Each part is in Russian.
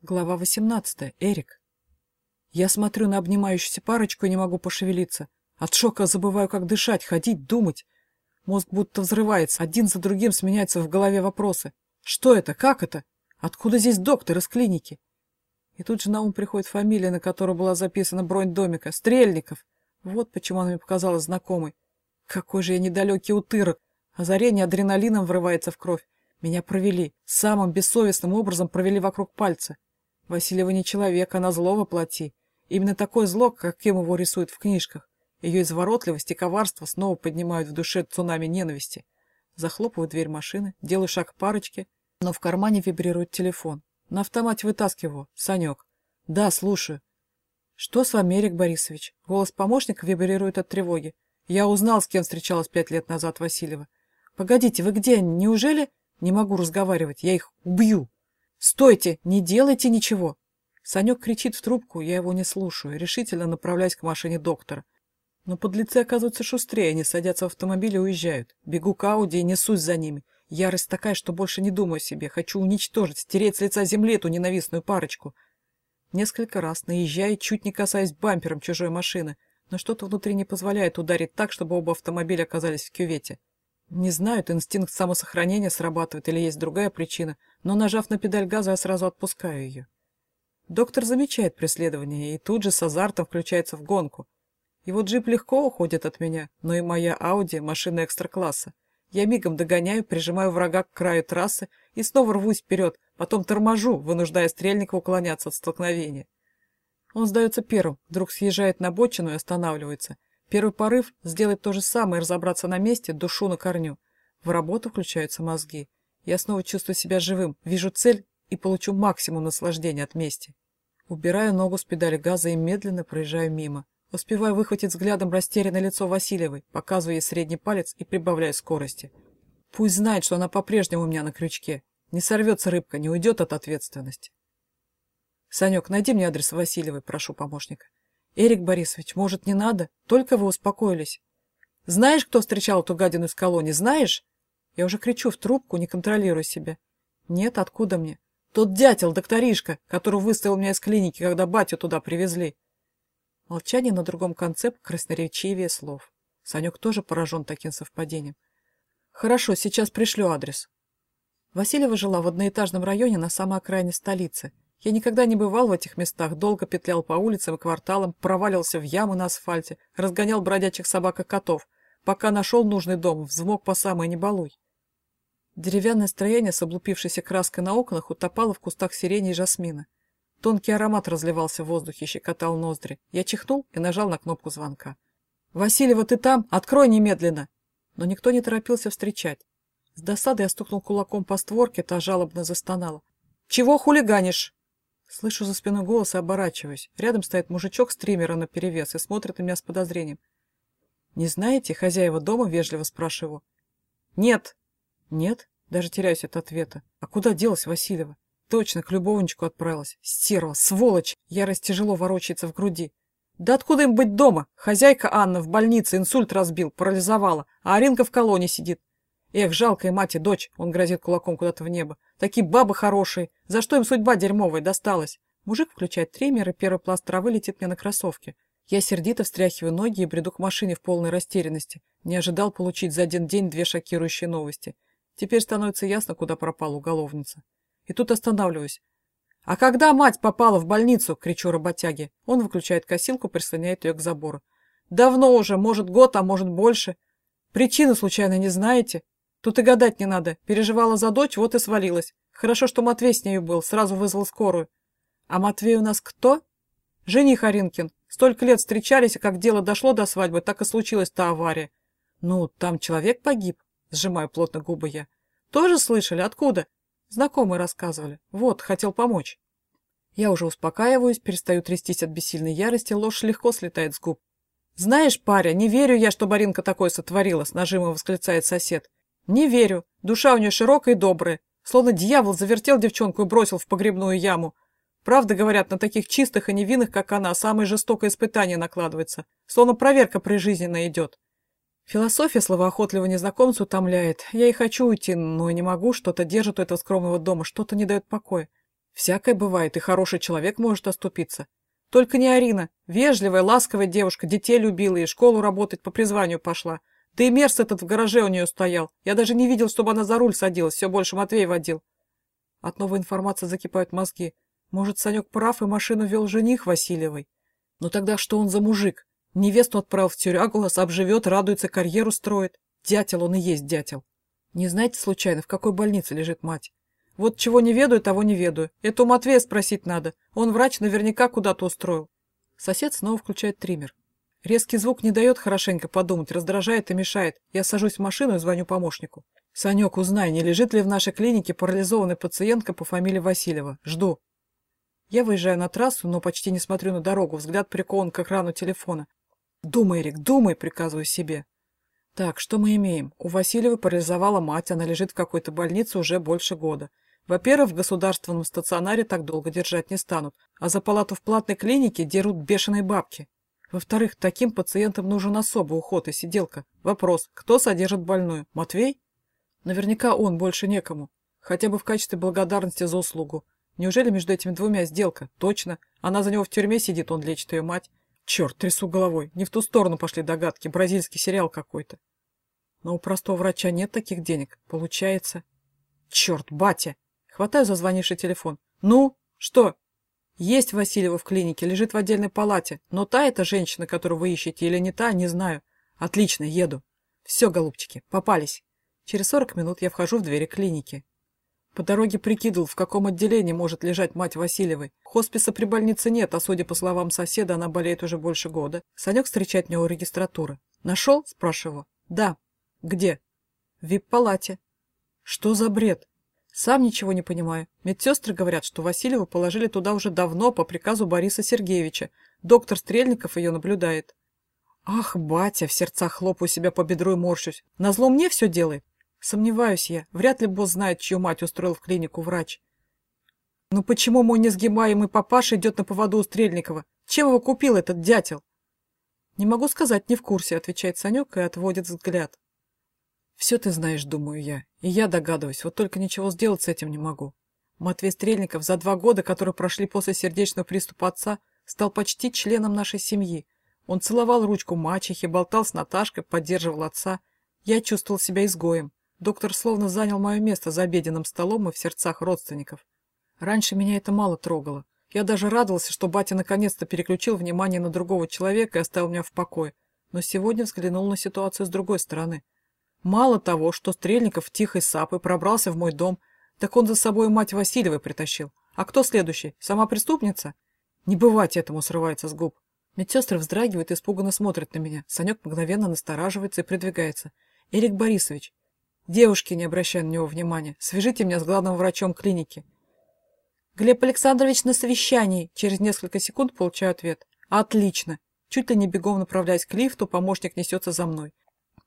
Глава 18. Эрик. Я смотрю на обнимающуюся парочку и не могу пошевелиться. От шока забываю, как дышать, ходить, думать. Мозг будто взрывается, один за другим сменяются в голове вопросы. Что это? Как это? Откуда здесь доктор из клиники? И тут же на ум приходит фамилия, на которой была записана бронь домика. Стрельников. Вот почему она мне показалась знакомой. Какой же я недалекий утырок. Озарение адреналином врывается в кровь. Меня провели. Самым бессовестным образом провели вокруг пальца. Васильева не человек, она зло воплоти. Именно такое зло, каким его рисуют в книжках. Ее изворотливость и коварство снова поднимают в душе цунами ненависти. Захлопываю дверь машины, делаю шаг к парочке, но в кармане вибрирует телефон. На автомате вытаскиваю. Санек. Да, слушаю. Что с вами, Эрик Борисович? Голос помощника вибрирует от тревоги. Я узнал, с кем встречалась пять лет назад Васильева. Погодите, вы где? Неужели... Не могу разговаривать, я их убью. «Стойте! Не делайте ничего!» Санек кричит в трубку, я его не слушаю, решительно направляюсь к машине доктора. Но подлецы оказываются шустрее, они садятся в автомобиль и уезжают. Бегу к Ауди и несусь за ними. Ярость такая, что больше не думаю о себе. Хочу уничтожить, стереть с лица земли эту ненавистную парочку. Несколько раз, наезжая, чуть не касаясь бампером чужой машины, но что-то внутри не позволяет ударить так, чтобы оба автомобиля оказались в кювете. Не знаю, это инстинкт самосохранения срабатывает или есть другая причина, но, нажав на педаль газа, я сразу отпускаю ее. Доктор замечает преследование и тут же с азартом включается в гонку. Его джип легко уходит от меня, но и моя Ауди — машина экстра-класса. Я мигом догоняю, прижимаю врага к краю трассы и снова рвусь вперед, потом торможу, вынуждая Стрельника уклоняться от столкновения. Он сдается первым, вдруг съезжает на бочину и останавливается. Первый порыв — сделать то же самое разобраться на месте, душу на корню. В работу включаются мозги. Я снова чувствую себя живым, вижу цель и получу максимум наслаждения от мести. Убираю ногу с педали газа и медленно проезжаю мимо. Успеваю выхватить взглядом растерянное лицо Васильевой, показываю ей средний палец и прибавляю скорости. Пусть знает, что она по-прежнему у меня на крючке. Не сорвется рыбка, не уйдет от ответственности. Санек, найди мне адрес Васильевой, прошу помощника. Эрик Борисович, может, не надо? Только вы успокоились. Знаешь, кто встречал эту гадину из колонии? Знаешь? Я уже кричу в трубку, не контролируя себя. Нет, откуда мне? Тот дятел, докторишка, который выставил меня из клиники, когда батю туда привезли. Молчание на другом конце красноречивее слов. Санек тоже поражен таким совпадением. Хорошо, сейчас пришлю адрес. Васильева жила в одноэтажном районе на самой окраине столицы. Я никогда не бывал в этих местах, долго петлял по улицам и кварталам, проваливался в ямы на асфальте, разгонял бродячих собак и котов, пока нашел нужный дом, взмок по самой небалуй. Деревянное строение с облупившейся краской на окнах утопало в кустах сирени и жасмина. Тонкий аромат разливался в воздухе, щекотал ноздри. Я чихнул и нажал на кнопку звонка. «Васильева, ты там? Открой немедленно!» Но никто не торопился встречать. С досадой я стукнул кулаком по створке, та жалобно застонала. «Чего хулиганишь?» Слышу за спиной голос и оборачиваюсь. Рядом стоит мужичок с триммера наперевес и смотрит на меня с подозрением. «Не знаете, хозяева дома?» — вежливо спрашиваю. «Нет». «Нет?» — даже теряюсь от ответа. «А куда делась Васильева?» «Точно, к любовничку отправилась. Стерва, сволочь!» Ярость тяжело ворочается в груди. «Да откуда им быть дома? Хозяйка Анна в больнице инсульт разбил, парализовала, а Аринка в колонии сидит. Эх, жалкая мать и дочь!» — он грозит кулаком куда-то в небо. «Такие бабы хорошие! За что им судьба дерьмовая досталась?» Мужик включает триммер, и первый пласт травы летит мне на кроссовки. Я сердито встряхиваю ноги и бреду к машине в полной растерянности. Не ожидал получить за один день две шокирующие новости. Теперь становится ясно, куда пропала уголовница. И тут останавливаюсь. «А когда мать попала в больницу?» — кричу работяге. Он выключает косилку, прислоняет ее к забору. «Давно уже, может, год, а может, больше. Причины, случайно, не знаете?» Тут и гадать не надо. Переживала за дочь, вот и свалилась. Хорошо, что Матвей с нею был, сразу вызвал скорую. А Матвей у нас кто? Жених Аринкин. Столько лет встречались, и как дело дошло до свадьбы, так и случилась та авария. Ну, там человек погиб, сжимаю плотно губы я. Тоже слышали? Откуда? Знакомые рассказывали. Вот, хотел помочь. Я уже успокаиваюсь, перестаю трястись от бессильной ярости, ложь легко слетает с губ. «Знаешь, паря, не верю я, что Баринка такое сотворила», — с нажимом восклицает сосед. «Не верю. Душа у нее широкая и добрая. Словно дьявол завертел девчонку и бросил в погребную яму. Правда, говорят, на таких чистых и невинных, как она, самое жестокое испытание накладывается. Словно проверка прижизненно идет. Философия словоохотливого незнакомца утомляет. Я и хочу уйти, но не могу. Что-то держит у этого скромного дома, что-то не дает покоя. Всякое бывает, и хороший человек может оступиться. Только не Арина. Вежливая, ласковая девушка, детей любила и школу работать по призванию пошла. Да и мерз этот в гараже у нее стоял. Я даже не видел, чтобы она за руль садилась, все больше Матвей водил. От новой информации закипают мозги. Может, Санек прав, и машину вел жених Васильевой? Но тогда что он за мужик? Невесту отправил в тюрягу, обживет, радуется, карьеру строит. Дятел он и есть дятел. Не знаете, случайно, в какой больнице лежит мать? Вот чего не ведаю, того не ведаю. Это у Матвея спросить надо. Он врач наверняка куда-то устроил. Сосед снова включает триммер. Резкий звук не дает хорошенько подумать, раздражает и мешает. Я сажусь в машину и звоню помощнику. «Санек, узнай, не лежит ли в нашей клинике парализованная пациентка по фамилии Васильева. Жду». Я выезжаю на трассу, но почти не смотрю на дорогу, взгляд прикован к экрану телефона. «Думай, Рик, думай», — приказываю себе. Так, что мы имеем? У Васильевой парализовала мать, она лежит в какой-то больнице уже больше года. Во-первых, в государственном стационаре так долго держать не станут, а за палату в платной клинике дерут бешеные бабки. Во-вторых, таким пациентам нужен особый уход и сиделка. Вопрос, кто содержит больную? Матвей? Наверняка он, больше некому. Хотя бы в качестве благодарности за услугу. Неужели между этими двумя сделка? Точно. Она за него в тюрьме сидит, он лечит ее мать. Черт, трясу головой. Не в ту сторону пошли догадки. Бразильский сериал какой-то. Но у простого врача нет таких денег. Получается... Черт, батя! Хватаю зазвонивший телефон. «Ну? Что?» «Есть Васильева в клинике, лежит в отдельной палате. Но та эта женщина, которую вы ищете, или не та, не знаю. Отлично, еду. Все, голубчики, попались». Через сорок минут я вхожу в двери клиники. По дороге прикидывал, в каком отделении может лежать мать Васильевой. Хосписа при больнице нет, а судя по словам соседа, она болеет уже больше года. Санек встречает меня у регистратуры. «Нашел?» – спрашиваю. «Да». «Где?» «В вип-палате». «Что за бред?» Сам ничего не понимаю. Медсестры говорят, что Васильеву положили туда уже давно по приказу Бориса Сергеевича. Доктор Стрельников ее наблюдает. Ах, батя, в сердцах хлопаю себя по бедру и морщусь. Назло мне все делает? Сомневаюсь я. Вряд ли босс знает, чью мать устроил в клинику врач. Ну почему мой несгибаемый папаша идет на поводу у Стрельникова? Чем его купил этот дятел? Не могу сказать, не в курсе, отвечает Санек и отводит взгляд. Все ты знаешь, думаю я. И я догадываюсь, вот только ничего сделать с этим не могу. Матвей Стрельников за два года, которые прошли после сердечного приступа отца, стал почти членом нашей семьи. Он целовал ручку мачехи, болтал с Наташкой, поддерживал отца. Я чувствовал себя изгоем. Доктор словно занял мое место за обеденным столом и в сердцах родственников. Раньше меня это мало трогало. Я даже радовался, что батя наконец-то переключил внимание на другого человека и оставил меня в покое. Но сегодня взглянул на ситуацию с другой стороны. Мало того, что Стрельников тихой сапой пробрался в мой дом, так он за собой мать Васильевой притащил. А кто следующий? Сама преступница? Не бывать этому срывается с губ. Медсестры вздрагивают и испуганно смотрят на меня. Санек мгновенно настораживается и придвигается. Эрик Борисович. Девушки, не обращая на него внимания, свяжите меня с главным врачом клиники. Глеб Александрович на совещании. Через несколько секунд получаю ответ. Отлично. Чуть ли не бегом направляясь к лифту, помощник несется за мной.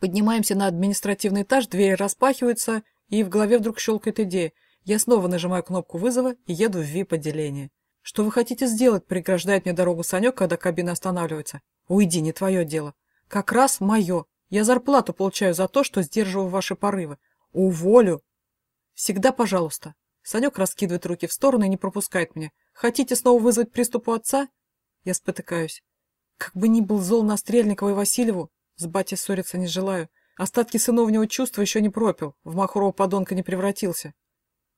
Поднимаемся на административный этаж, двери распахиваются, и в голове вдруг щелкает идея. Я снова нажимаю кнопку вызова и еду в VIP-отделение. «Что вы хотите сделать?» – преграждает мне дорогу Санек, когда кабина останавливается. «Уйди, не твое дело». «Как раз мое. Я зарплату получаю за то, что сдерживаю ваши порывы. Уволю». «Всегда пожалуйста». Санек раскидывает руки в сторону и не пропускает меня. «Хотите снова вызвать приступ у отца?» Я спотыкаюсь. Как бы ни был зол на Стрельникова и Васильеву, с батей ссориться не желаю. Остатки сыновнего чувства еще не пропил, в махрового подонка не превратился.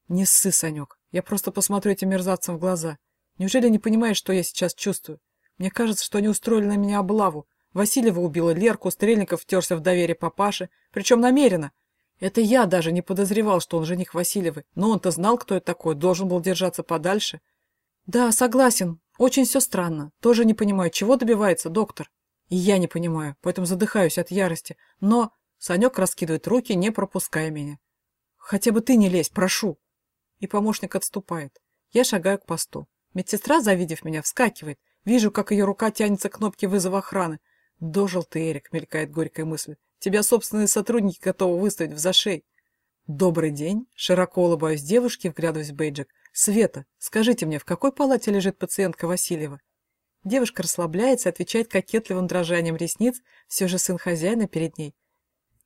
Не ссы, Санек, я просто посмотрю этим мерзавцам в глаза. Неужели не понимаешь, что я сейчас чувствую? Мне кажется, что они устроили на меня облаву. Васильева убила Лерку, Стрельников втерся в доверие папаши, причем намеренно. Это я даже не подозревал, что он жених Васильевой, но он-то знал, кто это такой, должен был держаться подальше. Да, согласен, очень все странно. Тоже не понимаю, чего добивается доктор. И я не понимаю, поэтому задыхаюсь от ярости. Но Санек раскидывает руки, не пропуская меня. «Хотя бы ты не лезь, прошу!» И помощник отступает. Я шагаю к посту. Медсестра, завидев меня, вскакивает. Вижу, как ее рука тянется к кнопке вызова охраны. «Дожил ты, Эрик», — мелькает горькая мысль. «Тебя собственные сотрудники готовы выставить в зашей». «Добрый день!» — широко улыбаюсь девушке, вглядываясь в бейджик. «Света, скажите мне, в какой палате лежит пациентка Васильева?» Девушка расслабляется отвечает кокетливым дрожанием ресниц, все же сын хозяина перед ней.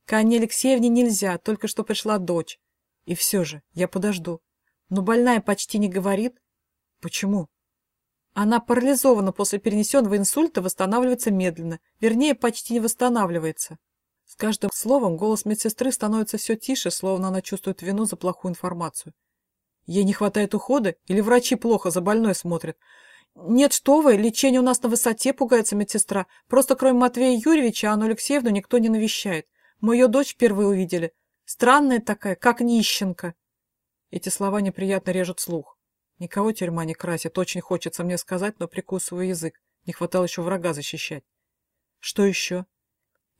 К Анне Алексеевне нельзя, только что пришла дочь. И все же, я подожду. Но больная почти не говорит, Почему? Она парализована после перенесенного инсульта, восстанавливается медленно, вернее, почти не восстанавливается. С каждым словом голос медсестры становится все тише, словно она чувствует вину за плохую информацию. Ей не хватает ухода или врачи плохо за больной смотрят? Нет, что вы, лечение у нас на высоте, пугается медсестра. Просто кроме Матвея Юрьевича Анну Алексеевну никто не навещает. Мы ее дочь впервые увидели. Странная такая, как нищенка. Эти слова неприятно режут слух. Никого тюрьма не красит, очень хочется мне сказать, но прикусываю язык. Не хватало еще врага защищать. Что еще?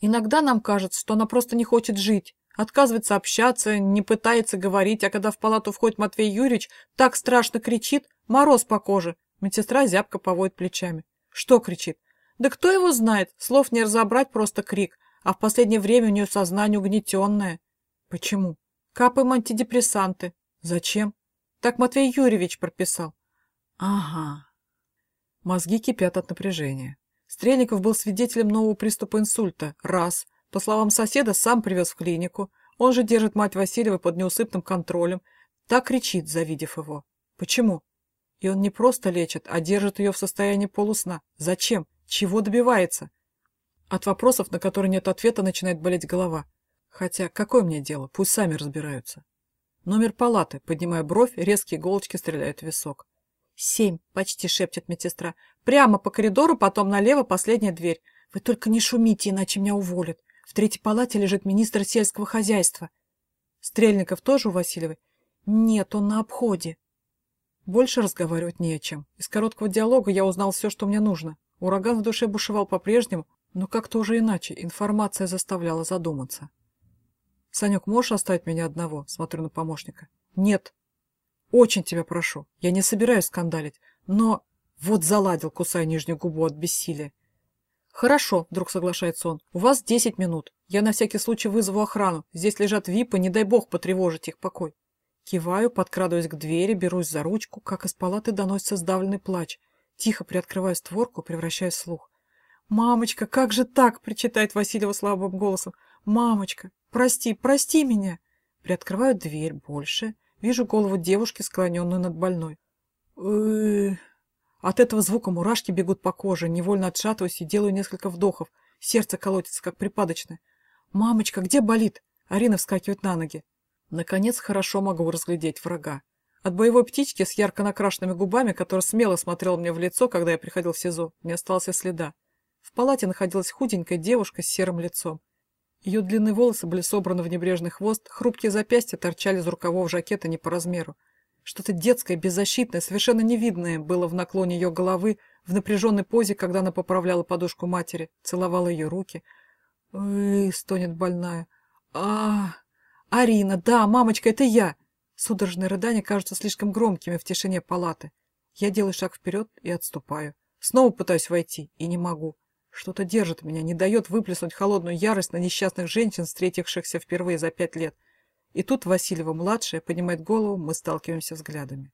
Иногда нам кажется, что она просто не хочет жить, отказывается общаться, не пытается говорить, а когда в палату входит Матвей Юрьевич, так страшно кричит, мороз по коже. Медсестра зябко поводит плечами. Что кричит? Да кто его знает, слов не разобрать, просто крик. А в последнее время у нее сознание угнетенное. Почему? Капаем антидепрессанты. Зачем? Так Матвей Юрьевич прописал. Ага. Мозги кипят от напряжения. Стрельников был свидетелем нового приступа инсульта. Раз. По словам соседа, сам привез в клинику. Он же держит мать Васильева под неусыпным контролем. Так кричит, завидев его. Почему? И он не просто лечит, а держит ее в состоянии полусна. Зачем? Чего добивается? От вопросов, на которые нет ответа, начинает болеть голова. Хотя, какое мне дело? Пусть сами разбираются. Номер палаты. Поднимая бровь, резкие иголочки стреляют в висок. «Семь», — почти шепчет медсестра. «Прямо по коридору, потом налево, последняя дверь. Вы только не шумите, иначе меня уволят. В третьей палате лежит министр сельского хозяйства». «Стрельников тоже у Васильевой?» «Нет, он на обходе». Больше разговаривать не о чем. Из короткого диалога я узнал все, что мне нужно. Ураган в душе бушевал по-прежнему, но как-то уже иначе. Информация заставляла задуматься. «Санек, можешь оставить меня одного?» Смотрю на помощника. «Нет». «Очень тебя прошу. Я не собираюсь скандалить. Но...» Вот заладил, кусая нижнюю губу от бессилия. «Хорошо», — вдруг соглашается он. «У вас десять минут. Я на всякий случай вызову охрану. Здесь лежат випы, не дай бог потревожить их покой». Киваю, подкрадываюсь к двери, берусь за ручку, как из палаты доносится сдавленный плач. Тихо приоткрываю створку, превращаюсь в слух. «Мамочка, как же так?» — причитает Васильева слабым голосом. «Мамочка, прости, прости меня!» Приоткрываю дверь больше. Вижу голову девушки, склоненную над больной. От этого звука мурашки бегут по коже, невольно отшатываюсь и делаю несколько вдохов. Сердце колотится, как припадочное. «Мамочка, где болит?» Арина вскакивает на ноги. Наконец, хорошо могу разглядеть врага. От боевой птички с ярко накрашенными губами, которая смело смотрела мне в лицо, когда я приходил в СИЗО, не осталось и следа. В палате находилась худенькая девушка с серым лицом. Ее длинные волосы были собраны в небрежный хвост, хрупкие запястья торчали из рукавов жакета не по размеру. Что-то детское, беззащитное, совершенно невидное было в наклоне ее головы, в напряженной позе, когда она поправляла подушку матери, целовала ее руки. «Эй!» — стонет больная. а «Арина! Да, мамочка, это я!» Судорожные рыдания кажутся слишком громкими в тишине палаты. Я делаю шаг вперед и отступаю. Снова пытаюсь войти, и не могу. Что-то держит меня, не дает выплеснуть холодную ярость на несчастных женщин, встретившихся впервые за пять лет. И тут Васильева-младшая поднимает голову, мы сталкиваемся взглядами.